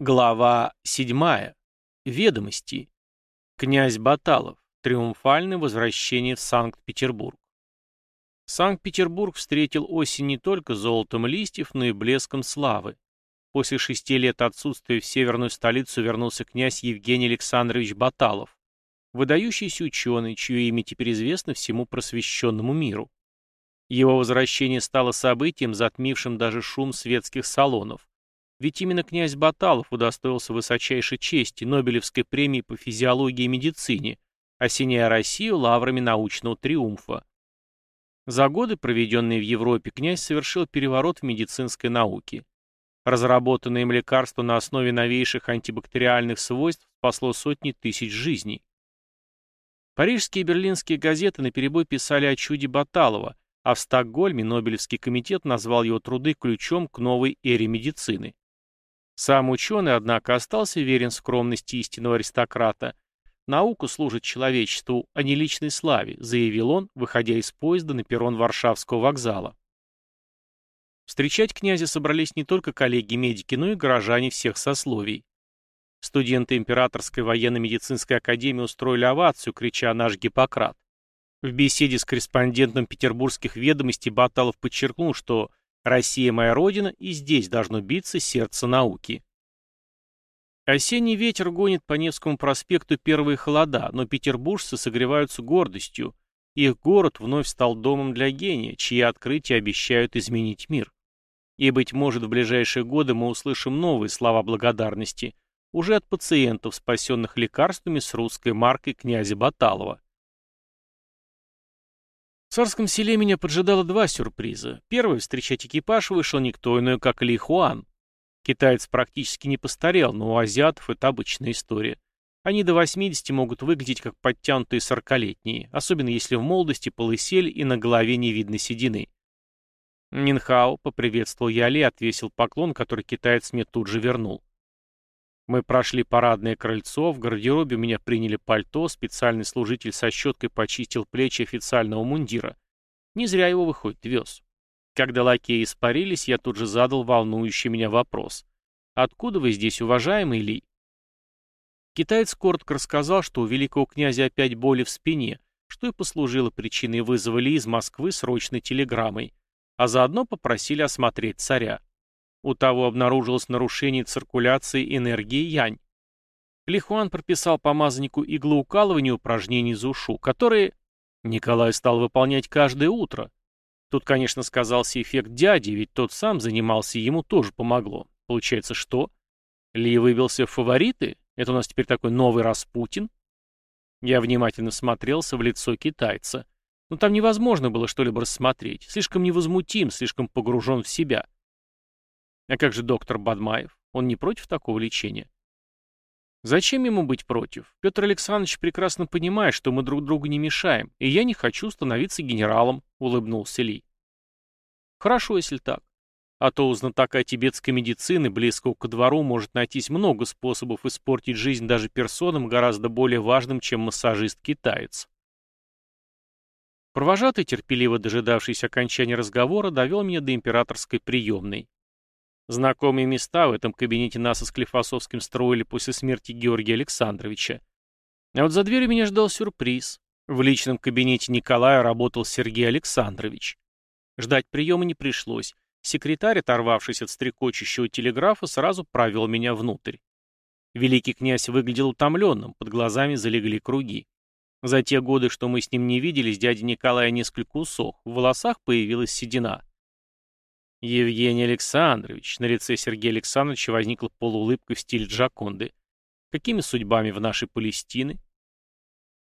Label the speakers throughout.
Speaker 1: Глава 7. Ведомости. Князь Баталов. Триумфальное возвращение в Санкт-Петербург. Санкт-Петербург встретил осень не только золотом листьев, но и блеском славы. После шести лет отсутствия в северную столицу вернулся князь Евгений Александрович Баталов, выдающийся ученый, чье имя теперь известно всему просвещенному миру. Его возвращение стало событием, затмившим даже шум светских салонов ведь именно князь Баталов удостоился высочайшей чести Нобелевской премии по физиологии и медицине, осеняя Россию лаврами научного триумфа. За годы, проведенные в Европе, князь совершил переворот в медицинской науке. Разработанное им лекарство на основе новейших антибактериальных свойств спасло сотни тысяч жизней. Парижские и берлинские газеты наперебой писали о чуде Баталова, а в Стокгольме Нобелевский комитет назвал его труды ключом к новой эре медицины. Сам ученый, однако, остался верен скромности истинного аристократа. «Наука служит человечеству, а не личной славе», заявил он, выходя из поезда на перрон Варшавского вокзала. Встречать князя собрались не только коллеги-медики, но и горожане всех сословий. Студенты Императорской военно-медицинской академии устроили овацию, крича «Наш Гиппократ». В беседе с корреспондентом петербургских ведомостей Баталов подчеркнул, что Россия моя родина, и здесь должно биться сердце науки. Осенний ветер гонит по Невскому проспекту первые холода, но петербуржцы согреваются гордостью. Их город вновь стал домом для гения, чьи открытия обещают изменить мир. И, быть может, в ближайшие годы мы услышим новые слова благодарности, уже от пациентов, спасенных лекарствами с русской маркой князя Баталова. Царском селе меня поджидало два сюрприза. Первый — встречать экипаж вышел никто иной, как Ли Хуан. Китаец практически не постарел, но у азиатов это обычная история. Они до 80 могут выглядеть как подтянутые сорокалетние, особенно если в молодости полысели и на голове не видно седины. Минхао поприветствовал я Ли, отвесил поклон, который китаец мне тут же вернул. Мы прошли парадное крыльцо, в гардеробе меня приняли пальто, специальный служитель со щеткой почистил плечи официального мундира. Не зря его, выходит, вез. Когда лакеи испарились, я тут же задал волнующий меня вопрос. «Откуда вы здесь, уважаемый Ли?» Китаец коротко рассказал, что у великого князя опять боли в спине, что и послужило причиной вызова Ли из Москвы срочной телеграммой, а заодно попросили осмотреть царя. У того обнаружилось нарушение циркуляции энергии янь. Лихуан прописал помазаннику иглоукалывания упражнений за ушу, которые Николай стал выполнять каждое утро. Тут, конечно, сказался эффект дяди, ведь тот сам занимался, ему тоже помогло. Получается, что? Ли выбился в фавориты? Это у нас теперь такой новый Распутин? Я внимательно смотрелся в лицо китайца. Но там невозможно было что-либо рассмотреть. Слишком невозмутим, слишком погружен в себя. А как же доктор Бадмаев? Он не против такого лечения? Зачем ему быть против? Петр Александрович прекрасно понимает, что мы друг другу не мешаем, и я не хочу становиться генералом, улыбнулся Ли. Хорошо, если так. А то у знатока тибетской медицины, близкого ко двору, может найтись много способов испортить жизнь даже персонам гораздо более важным, чем массажист-китаец. Провожатый, терпеливо дожидавшийся окончания разговора, довел меня до императорской приемной. Знакомые места в этом кабинете нас с Клифосовским строили после смерти Георгия Александровича. А вот за дверью меня ждал сюрприз. В личном кабинете Николая работал Сергей Александрович. Ждать приема не пришлось. Секретарь, оторвавшись от стрекочущего телеграфа, сразу провел меня внутрь. Великий князь выглядел утомленным, под глазами залегли круги. За те годы, что мы с ним не виделись, дядя Николая несколько усох, в волосах появилась седина. Евгений Александрович, на лице Сергея Александровича возникла полуулыбка в стиле Джаконды. Какими судьбами в нашей Палестины?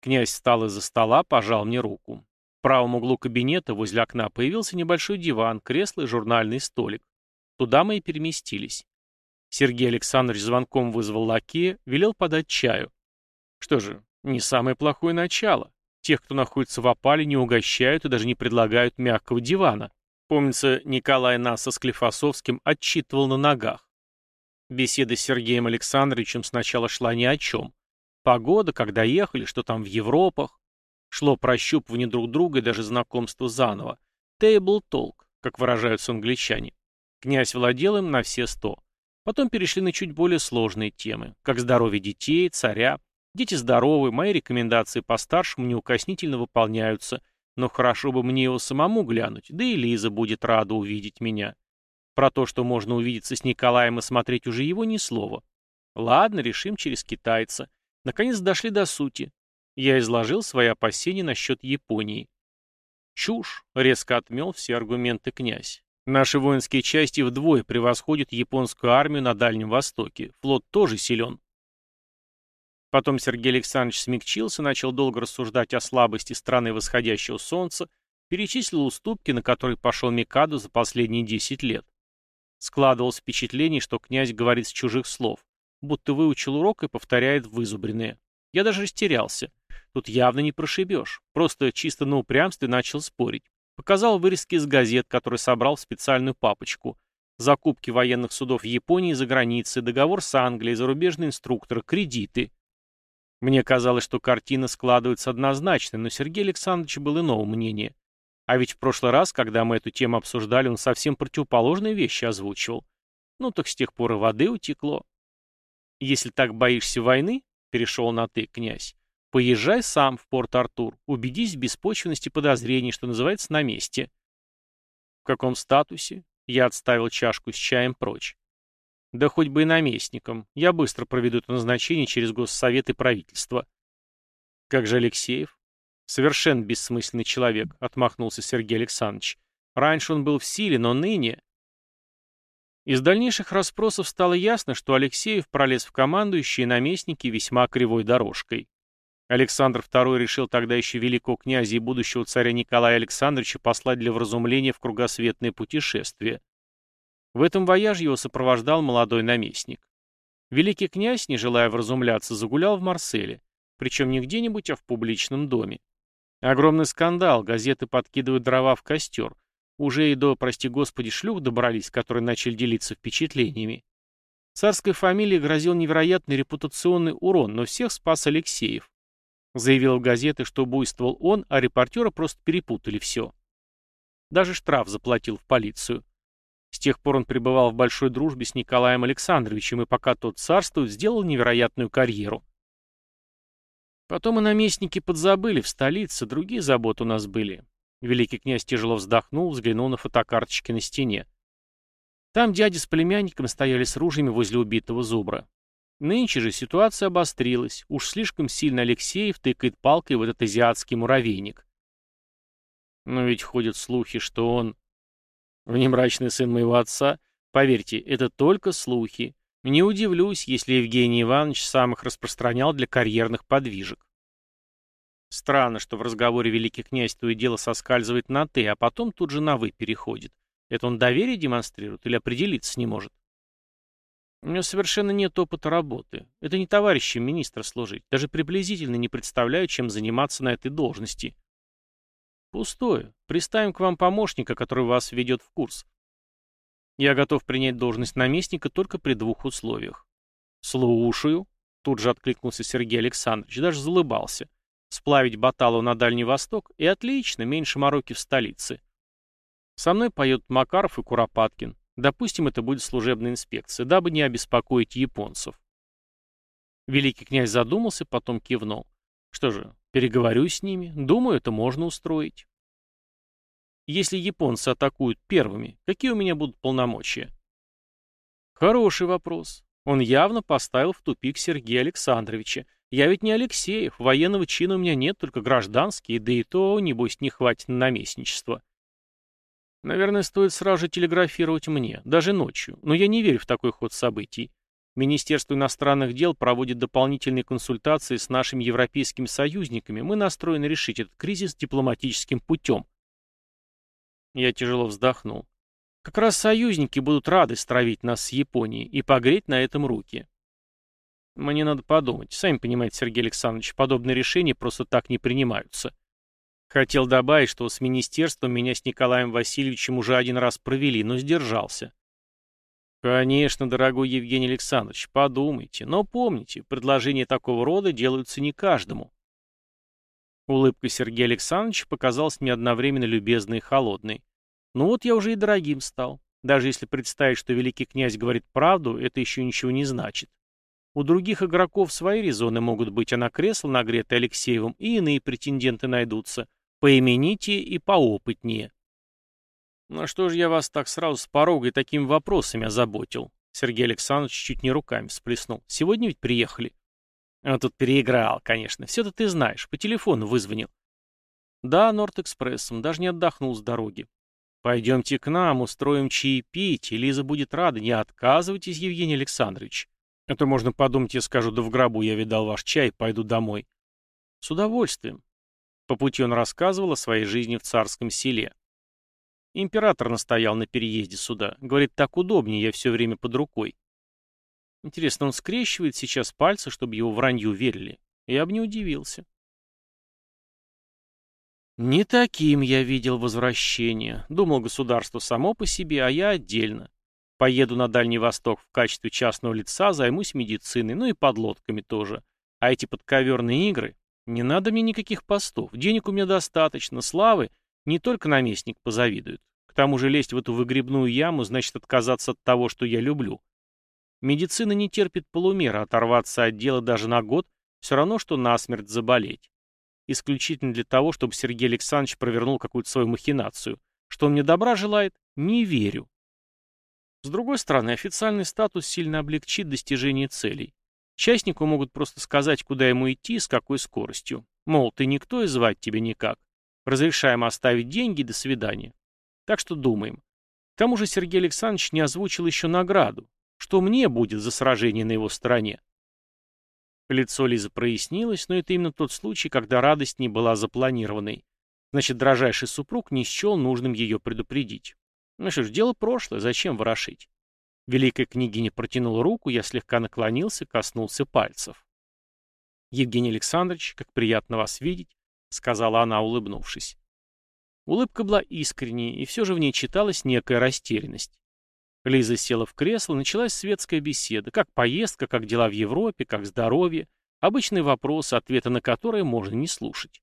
Speaker 1: Князь встал из-за стола, пожал мне руку. В правом углу кабинета возле окна появился небольшой диван, кресло и журнальный столик. Туда мы и переместились. Сергей Александрович звонком вызвал лакея, велел подать чаю. Что же, не самое плохое начало. Тех, кто находится в опале, не угощают и даже не предлагают мягкого дивана. Помнится, Николай нас со Склифосовским отчитывал на ногах. Беседа с Сергеем Александровичем сначала шла ни о чем. Погода, когда ехали, что там в Европах. Шло прощупывание друг друга и даже знакомство заново. Table talk, как выражаются англичане. Князь владел им на все сто. Потом перешли на чуть более сложные темы, как здоровье детей, царя. Дети здоровы, мои рекомендации по старшему неукоснительно выполняются, но хорошо бы мне его самому глянуть, да и Лиза будет рада увидеть меня. Про то, что можно увидеться с Николаем и смотреть уже его, ни слова. Ладно, решим через китайца. Наконец дошли до сути. Я изложил свои опасения насчет Японии. Чушь, резко отмел все аргументы князь. Наши воинские части вдвое превосходят японскую армию на Дальнем Востоке. Флот тоже силен. Потом Сергей Александрович смягчился, начал долго рассуждать о слабости страны восходящего солнца, перечислил уступки, на которые пошел Микадо за последние 10 лет. Складывалось впечатление, что князь говорит с чужих слов, будто выучил урок и повторяет вызубренное. Я даже растерялся. Тут явно не прошибешь. Просто чисто на упрямстве начал спорить. Показал вырезки из газет, которые собрал в специальную папочку. Закупки военных судов в Японии за границей, договор с Англией, зарубежные инструкторы, кредиты. Мне казалось, что картина складывается однозначно, но Сергей Александрович был иного мнения. А ведь в прошлый раз, когда мы эту тему обсуждали, он совсем противоположные вещи озвучивал. Ну так с тех пор и воды утекло. Если так боишься войны, перешел на «ты», князь, Поезжай сам в Порт-Артур, убедись в беспочвенности подозрений, что называется, на месте. В каком статусе? Я отставил чашку с чаем прочь. Да хоть бы и наместником. Я быстро проведу это назначение через Госсовет и правительство. Как же Алексеев? Совершенно бессмысленный человек, отмахнулся Сергей Александрович. Раньше он был в силе, но ныне... Из дальнейших расспросов стало ясно, что Алексеев пролез в командующие наместники весьма кривой дорожкой. Александр II решил тогда еще великого князя и будущего царя Николая Александровича послать для вразумления в кругосветное путешествие. В этом вояже его сопровождал молодой наместник. Великий князь, не желая вразумляться, загулял в Марселе, причем не где-нибудь, а в публичном доме. Огромный скандал, газеты подкидывают дрова в костер. Уже и до, прости господи, шлюх добрались, которые начали делиться впечатлениями. Царской фамилии грозил невероятный репутационный урон, но всех спас Алексеев. Заявил в газеты, что буйствовал он, а репортера просто перепутали все. Даже штраф заплатил в полицию. С тех пор он пребывал в большой дружбе с Николаем Александровичем и пока тот царствует, сделал невероятную карьеру. Потом и наместники подзабыли в столице, другие заботы у нас были. Великий князь тяжело вздохнул, взглянул на фотокарточки на стене. Там дядя с племянником стояли с ружьями возле убитого зубра. Нынче же ситуация обострилась. Уж слишком сильно Алексеев тыкает палкой в этот азиатский муравейник. Но ведь ходят слухи, что он... Внемрачный сын моего отца? Поверьте, это только слухи. Не удивлюсь, если Евгений Иванович сам их распространял для карьерных подвижек. Странно, что в разговоре великий князь то и дело соскальзывает на «ты», а потом тут же на «вы» переходит. Это он доверие демонстрирует или определиться не может? У него совершенно нет опыта работы. Это не товарищем министра служить. Даже приблизительно не представляю, чем заниматься на этой должности. Пустое. Приставим к вам помощника, который вас введет в курс. Я готов принять должность наместника только при двух условиях. Слушаю. Тут же откликнулся Сергей Александрович, даже залыбался. Сплавить Баталу на Дальний Восток и отлично, меньше мороки в столице. Со мной поедут Макаров и Куропаткин. Допустим, это будет служебная инспекция, дабы не обеспокоить японцев. Великий князь задумался, потом кивнул. Что же, переговорю с ними. Думаю, это можно устроить. Если японцы атакуют первыми, какие у меня будут полномочия? Хороший вопрос. Он явно поставил в тупик Сергея Александровича. Я ведь не Алексеев, военного чина у меня нет, только гражданский, да и то, небось, не хватит на наместничество. Наверное, стоит сразу же телеграфировать мне, даже ночью, но я не верю в такой ход событий. Министерство иностранных дел проводит дополнительные консультации с нашими европейскими союзниками. Мы настроены решить этот кризис дипломатическим путем. Я тяжело вздохнул. Как раз союзники будут рады стравить нас с Японией и погреть на этом руки. Мне надо подумать. Сами понимаете, Сергей Александрович, подобные решения просто так не принимаются. Хотел добавить, что с министерством меня с Николаем Васильевичем уже один раз провели, но сдержался. Конечно, дорогой Евгений Александрович, подумайте, но помните, предложения такого рода делаются не каждому. Улыбка Сергея Александровича показалась мне одновременно любезной и холодной. Ну вот я уже и дорогим стал. Даже если представить, что великий князь говорит правду, это еще ничего не значит. У других игроков свои резоны могут быть, а на кресло, нагретое Алексеевым, и иные претенденты найдутся, поименитее и поопытнее. «Ну что же я вас так сразу с порога и такими вопросами озаботил?» Сергей Александрович чуть не руками всплеснул. «Сегодня ведь приехали». Он тут переиграл, конечно. Все-то ты знаешь. По телефону вызвонил. Да, Норд-экспрессом. Даже не отдохнул с дороги. Пойдемте к нам, устроим чаепитие. Лиза будет рада. Не отказывайтесь, Евгений Александрович. Это можно подумать, я скажу, да в гробу я видал ваш чай, пойду домой. С удовольствием. По пути он рассказывал о своей жизни в царском селе. Император настоял на переезде сюда. Говорит, так удобнее, я все время под рукой. Интересно, он скрещивает сейчас пальцы, чтобы его вранью верили? Я бы не удивился. Не таким я видел возвращение. Думал, государство само по себе, а я отдельно. Поеду на Дальний Восток в качестве частного лица, займусь медициной, ну и подлодками тоже. А эти подковерные игры? Не надо мне никаких постов. Денег у меня достаточно, славы. Не только наместник позавидует. К тому же лезть в эту выгребную яму значит отказаться от того, что я люблю. Медицина не терпит полумера, оторваться от дела даже на год все равно, что насмерть заболеть. Исключительно для того, чтобы Сергей Александрович провернул какую-то свою махинацию. Что он мне добра желает, не верю. С другой стороны, официальный статус сильно облегчит достижение целей. Частнику могут просто сказать, куда ему идти и с какой скоростью. Мол, ты никто и звать тебя никак. Разрешаем оставить деньги, до свидания. Так что думаем. К тому же Сергей Александрович не озвучил еще награду. Что мне будет за сражение на его стороне? Лицо Лизы прояснилось, но это именно тот случай, когда радость не была запланированной. Значит, дрожайший супруг не счел нужным ее предупредить. Ну что ж, дело прошлое, зачем ворошить? Великая княгиня протянула руку, я слегка наклонился, коснулся пальцев. «Евгений Александрович, как приятно вас видеть», — сказала она, улыбнувшись. Улыбка была искренней, и все же в ней читалась некая растерянность. Лиза села в кресло, началась светская беседа. Как поездка, как дела в Европе, как здоровье. Обычные вопросы, ответы на которые можно не слушать.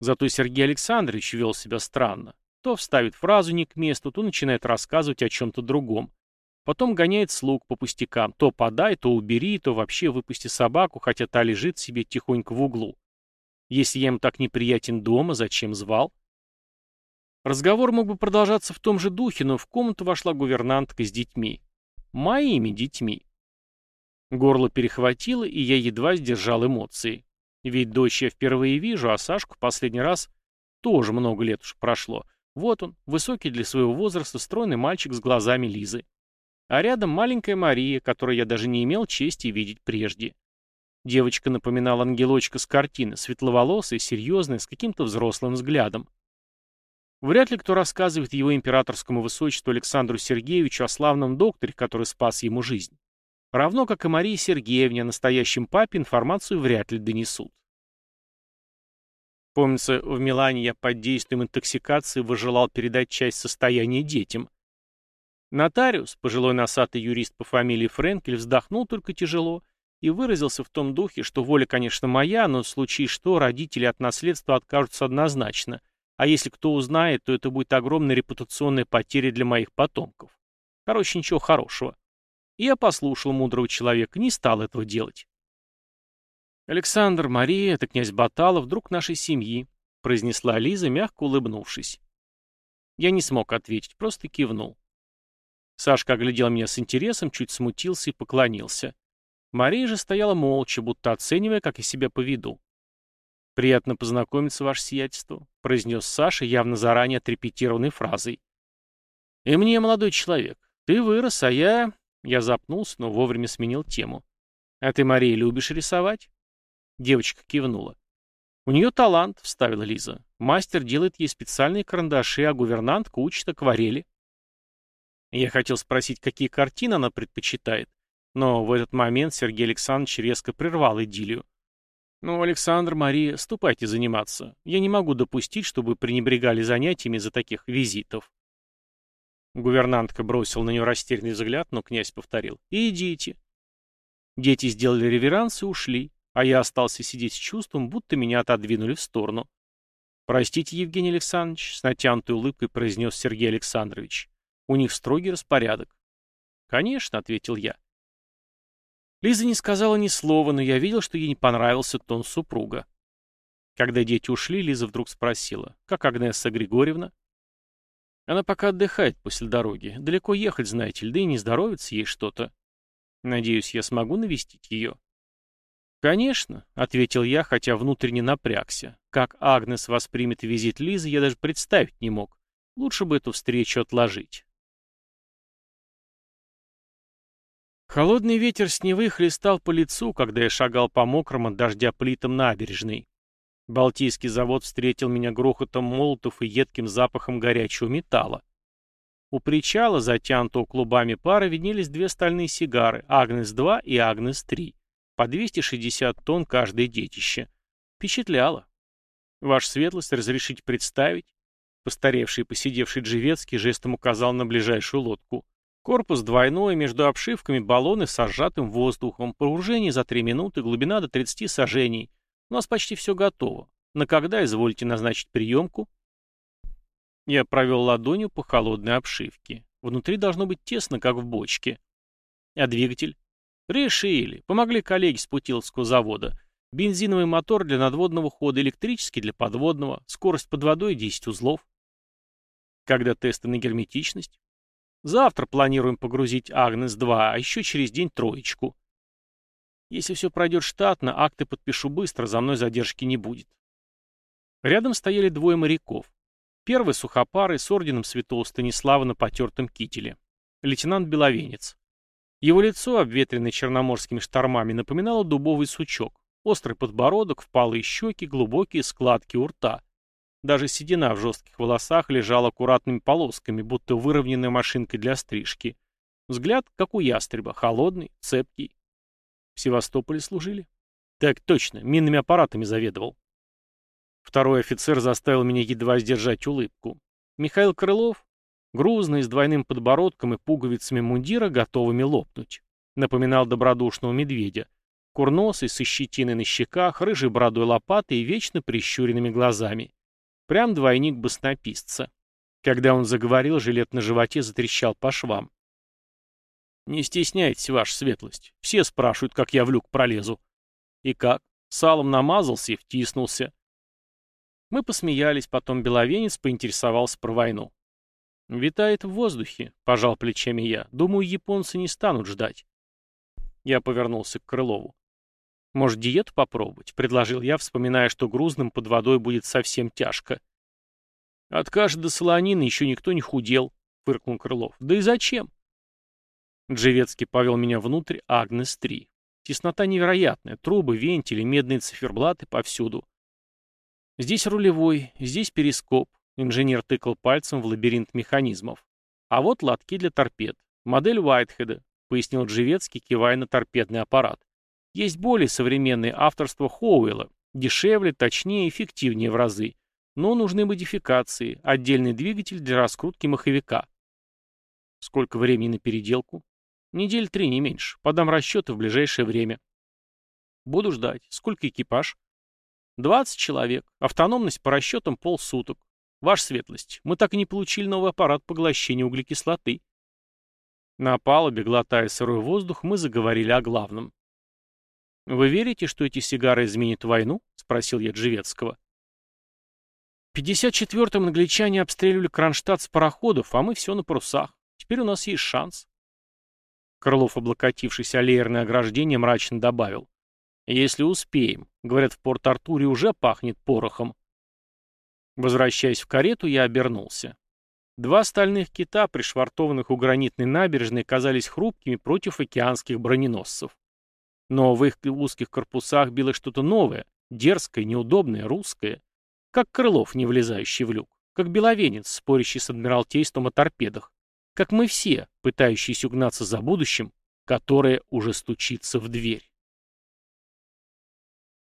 Speaker 1: Зато Сергей Александрович вел себя странно. То вставит фразу не к месту, то начинает рассказывать о чем-то другом. Потом гоняет слуг по пустякам. То подай, то убери, то вообще выпусти собаку, хотя та лежит себе тихонько в углу. Если я им так неприятен дома, зачем звал? Разговор мог бы продолжаться в том же духе, но в комнату вошла гувернантка с детьми. Моими детьми. Горло перехватило, и я едва сдержал эмоции. Ведь дочь я впервые вижу, а Сашку последний раз тоже много лет уж прошло. Вот он, высокий для своего возраста, стройный мальчик с глазами Лизы. А рядом маленькая Мария, которую я даже не имел чести видеть прежде. Девочка напоминала ангелочка с картины, светловолосая, серьезная, с каким-то взрослым взглядом. Вряд ли кто рассказывает его императорскому высочеству Александру Сергеевичу о славном докторе, который спас ему жизнь. Равно как и Марии Сергеевне о настоящем папе информацию вряд ли донесут. Помнится, в Милане я под действием интоксикации выжелал передать часть состояния детям. Нотариус, пожилой носатый юрист по фамилии Френкель, вздохнул только тяжело и выразился в том духе, что воля, конечно, моя, но в случае что родители от наследства откажутся однозначно, а если кто узнает, то это будет огромная репутационная потеря для моих потомков. Короче, ничего хорошего. И я послушал мудрого человека, не стал этого делать. «Александр, Мария, это князь Баталов, друг нашей семьи», произнесла Лиза, мягко улыбнувшись. Я не смог ответить, просто кивнул. Сашка оглядел меня с интересом, чуть смутился и поклонился. Мария же стояла молча, будто оценивая, как я себя поведу. «Приятно познакомиться, ваше сиятельство», — произнес Саша, явно заранее отрепетированной фразой. «И мне, молодой человек, ты вырос, а я...» Я запнулся, но вовремя сменил тему. «А ты, Мария, любишь рисовать?» Девочка кивнула. «У нее талант», — вставила Лиза. «Мастер делает ей специальные карандаши, а гувернантка учит акварели». Я хотел спросить, какие картины она предпочитает, но в этот момент Сергей Александрович резко прервал идиллию. «Ну, Александр, Мария, ступайте заниматься. Я не могу допустить, чтобы пренебрегали занятиями за таких визитов». Гувернантка бросила на нее растерянный взгляд, но князь повторил. «Идите». Дети сделали реверанс и ушли, а я остался сидеть с чувством, будто меня отодвинули в сторону. «Простите, Евгений Александрович», — с натянутой улыбкой произнес Сергей Александрович. У них строгий распорядок. «Конечно», — ответил я. Лиза не сказала ни слова, но я видел, что ей не понравился тон супруга. Когда дети ушли, Лиза вдруг спросила, «Как Агнесса Григорьевна?» «Она пока отдыхает после дороги. Далеко ехать, знаете ли, да и не здоровится ей что-то. Надеюсь, я смогу навестить ее?» «Конечно», — ответил я, хотя внутренне напрягся. Как Агнес воспримет визит Лизы, я даже представить не мог. Лучше бы эту встречу отложить. Холодный ветер с Невы хлестал по лицу, когда я шагал по мокрым от дождя плитам набережной. Балтийский завод встретил меня грохотом молотов и едким запахом горячего металла. У причала, затянутого клубами пара, виднелись две стальные сигары «Агнес-2» и «Агнес-3», по 260 тонн каждое детище. Впечатляло. Ваш светлость, разрешить представить? Постаревший и посидевший Джевецкий жестом указал на ближайшую лодку. Корпус двойной, между обшивками баллоны с сжатым воздухом, погружение за 3 минуты, глубина до 30 сажений. У нас почти все готово. На когда изволите назначить приемку? Я провел ладонью по холодной обшивке. Внутри должно быть тесно, как в бочке. А двигатель? Решили. Помогли коллеги с Путиловского завода. Бензиновый мотор для надводного хода, электрический для подводного, скорость под водой 10 узлов. Когда тесты на герметичность? Завтра планируем погрузить Агнес-2, а еще через день троечку. Если все пройдет штатно, акты подпишу быстро, за мной задержки не будет. Рядом стояли двое моряков. Первый сухопарый с орденом святого Станислава на потертом кителе. Лейтенант Беловенец. Его лицо, обветренное черноморскими штормами, напоминало дубовый сучок. Острый подбородок, впалые щеки, глубокие складки у рта. Даже седина в жестких волосах лежала аккуратными полосками, будто выровненная машинкой для стрижки. Взгляд, как у ястреба, холодный, цепкий. В Севастополе служили? Так точно, минными аппаратами заведовал. Второй офицер заставил меня едва сдержать улыбку. Михаил Крылов, грузный, с двойным подбородком и пуговицами мундира, готовыми лопнуть. Напоминал добродушного медведя. Курносый, со щетиной на щеках, рыжей бородой лопатой и вечно прищуренными глазами. Прям двойник баснописца. Когда он заговорил, жилет на животе затрещал по швам. «Не стесняйтесь, ваша светлость. Все спрашивают, как я в люк пролезу». «И как?» Салом намазался и втиснулся. Мы посмеялись, потом Беловенец поинтересовался про войну. «Витает в воздухе», — пожал плечами я. «Думаю, японцы не станут ждать». Я повернулся к Крылову. «Может, диету попробовать?» — предложил я, вспоминая, что грузным под водой будет совсем тяжко. «От каши до солонины еще никто не худел», — фыркнул Крылов. «Да и зачем?» Джевецкий повел меня внутрь Агнес-3. Теснота невероятная, трубы, вентили, медные циферблаты повсюду. Здесь рулевой, здесь перископ. Инженер тыкал пальцем в лабиринт механизмов. А вот лотки для торпед. Модель Уайтхеда, пояснил Джевецкий, кивая на торпедный аппарат. Есть более современные авторства Хоуэлла, дешевле, точнее, эффективнее в разы. Но нужны модификации, отдельный двигатель для раскрутки маховика. Сколько времени на переделку? Недель три, не меньше. Подам расчеты в ближайшее время. Буду ждать. Сколько экипаж? 20 человек. Автономность по расчетам полсуток. Ваша светлость, мы так и не получили новый аппарат поглощения углекислоты. На палубе, глотая сырой воздух, мы заговорили о главном. «Вы верите, что эти сигары изменят войну?» — спросил я Джевецкого. В 54-м англичане обстреливали Кронштадт с пароходов, а мы все на парусах. Теперь у нас есть шанс. Крылов, облокотившись о леерное ограждение, мрачно добавил. «Если успеем. Говорят, в Порт-Артуре уже пахнет порохом». Возвращаясь в карету, я обернулся. Два стальных кита, пришвартованных у гранитной набережной, казались хрупкими против океанских броненосцев. Но в их узких корпусах било что-то новое, дерзкое, неудобное, русское. Как Крылов, не влезающий в люк. Как Беловенец, спорящий с Адмиралтейством о торпедах. Как мы все, пытающиеся угнаться за будущим, которое уже стучится в дверь.